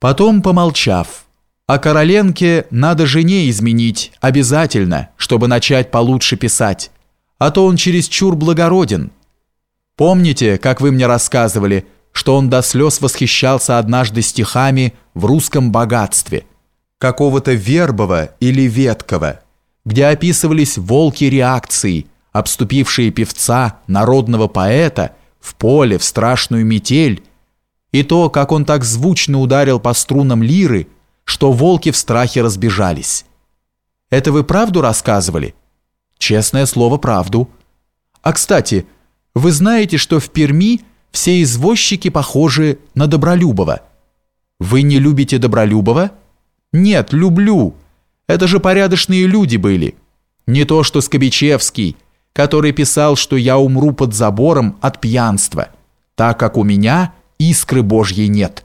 Потом, помолчав, «О Короленке надо жене изменить, обязательно, чтобы начать получше писать, а то он чересчур благороден. Помните, как вы мне рассказывали, что он до слез восхищался однажды стихами в русском богатстве, какого-то Вербова или Веткова, где описывались волки реакции, обступившие певца, народного поэта, в поле, в страшную метель, и то, как он так звучно ударил по струнам лиры, что волки в страхе разбежались. Это вы правду рассказывали? Честное слово, правду. А, кстати, вы знаете, что в Перми все извозчики похожи на Добролюбова? Вы не любите Добролюбова? Нет, люблю. Это же порядочные люди были. Не то что Скобичевский, который писал, что я умру под забором от пьянства, так как у меня – искры Божьей нет.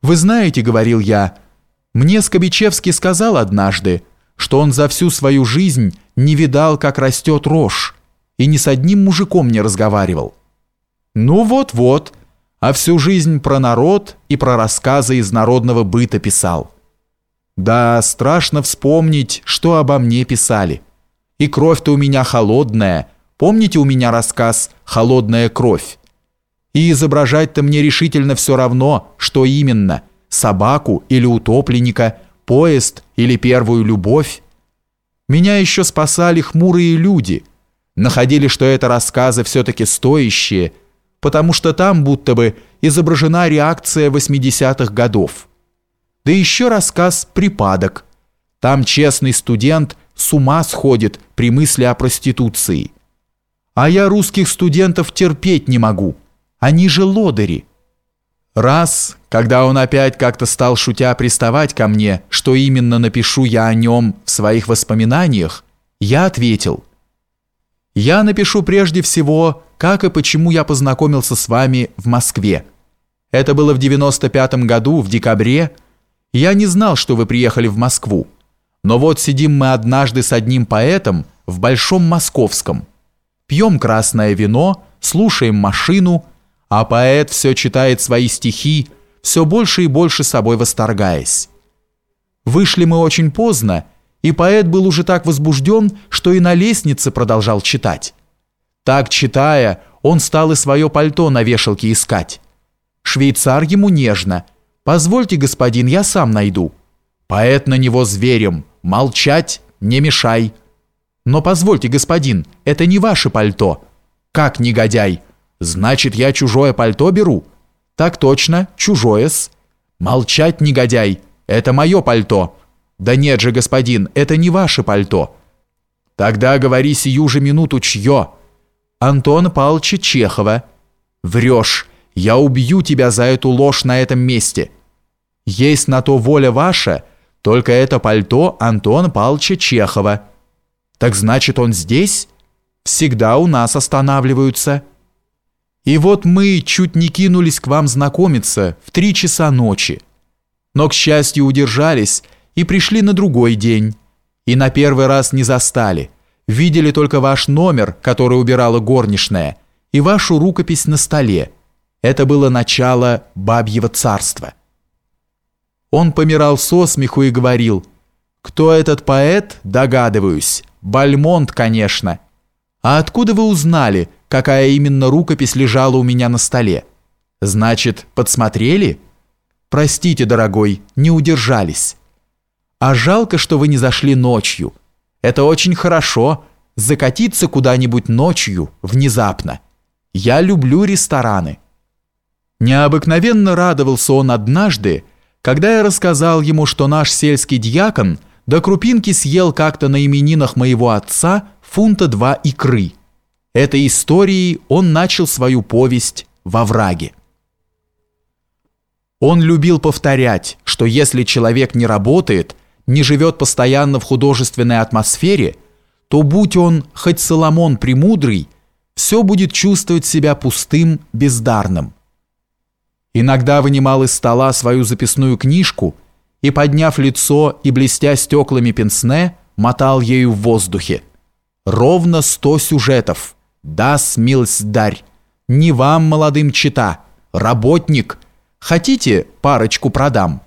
«Вы знаете, — говорил я, — мне Скобичевский сказал однажды, что он за всю свою жизнь не видал, как растет рожь, и ни с одним мужиком не разговаривал. Ну вот-вот, а всю жизнь про народ и про рассказы из народного быта писал. Да, страшно вспомнить, что обо мне писали. И кровь-то у меня холодная. Помните у меня рассказ «Холодная кровь»? И изображать-то мне решительно все равно, что именно – собаку или утопленника, поезд или первую любовь. Меня еще спасали хмурые люди, находили, что это рассказы все-таки стоящие, потому что там будто бы изображена реакция 80-х годов. Да еще рассказ «Припадок». Там честный студент с ума сходит при мысли о проституции. А я русских студентов терпеть не могу – они же лодыри. Раз, когда он опять как-то стал шутя приставать ко мне, что именно напишу я о нем в своих воспоминаниях, я ответил. Я напишу прежде всего, как и почему я познакомился с вами в Москве. Это было в 95 году, в декабре. Я не знал, что вы приехали в Москву. Но вот сидим мы однажды с одним поэтом в Большом Московском. Пьем красное вино, слушаем машину – а поэт все читает свои стихи, все больше и больше собой восторгаясь. Вышли мы очень поздно, и поэт был уже так возбужден, что и на лестнице продолжал читать. Так читая, он стал и свое пальто на вешалке искать. Швейцар ему нежно. «Позвольте, господин, я сам найду». Поэт на него зверем. «Молчать, не мешай». «Но позвольте, господин, это не ваше пальто». «Как негодяй?» Значит, я чужое пальто беру? Так точно, чужое-с. Молчать, негодяй, это мое пальто. Да нет же, господин, это не ваше пальто. Тогда говори сию же минуту чье. Антона Павловича Чехова. Врешь, я убью тебя за эту ложь на этом месте. Есть на то воля ваша, только это пальто Антона Павловича Чехова. Так значит, он здесь? Всегда у нас останавливаются». И вот мы чуть не кинулись к вам знакомиться в три часа ночи. Но, к счастью, удержались и пришли на другой день. И на первый раз не застали. Видели только ваш номер, который убирала горничная, и вашу рукопись на столе. Это было начало бабьего царства. Он помирал со смеху и говорил, «Кто этот поэт, догадываюсь. Бальмонт, конечно. А откуда вы узнали, какая именно рукопись лежала у меня на столе. Значит, подсмотрели? Простите, дорогой, не удержались. А жалко, что вы не зашли ночью. Это очень хорошо, закатиться куда-нибудь ночью, внезапно. Я люблю рестораны. Необыкновенно радовался он однажды, когда я рассказал ему, что наш сельский дьякон до крупинки съел как-то на именинах моего отца фунта два икры – Этой историей он начал свою повесть «Во враге». Он любил повторять, что если человек не работает, не живет постоянно в художественной атмосфере, то будь он хоть Соломон Премудрый, все будет чувствовать себя пустым, бездарным. Иногда вынимал из стола свою записную книжку и, подняв лицо и блестя стеклами пенсне, мотал ею в воздухе. Ровно сто сюжетов – да, смилость дарь, не вам, молодым чита, работник, Хотите, парочку продам?»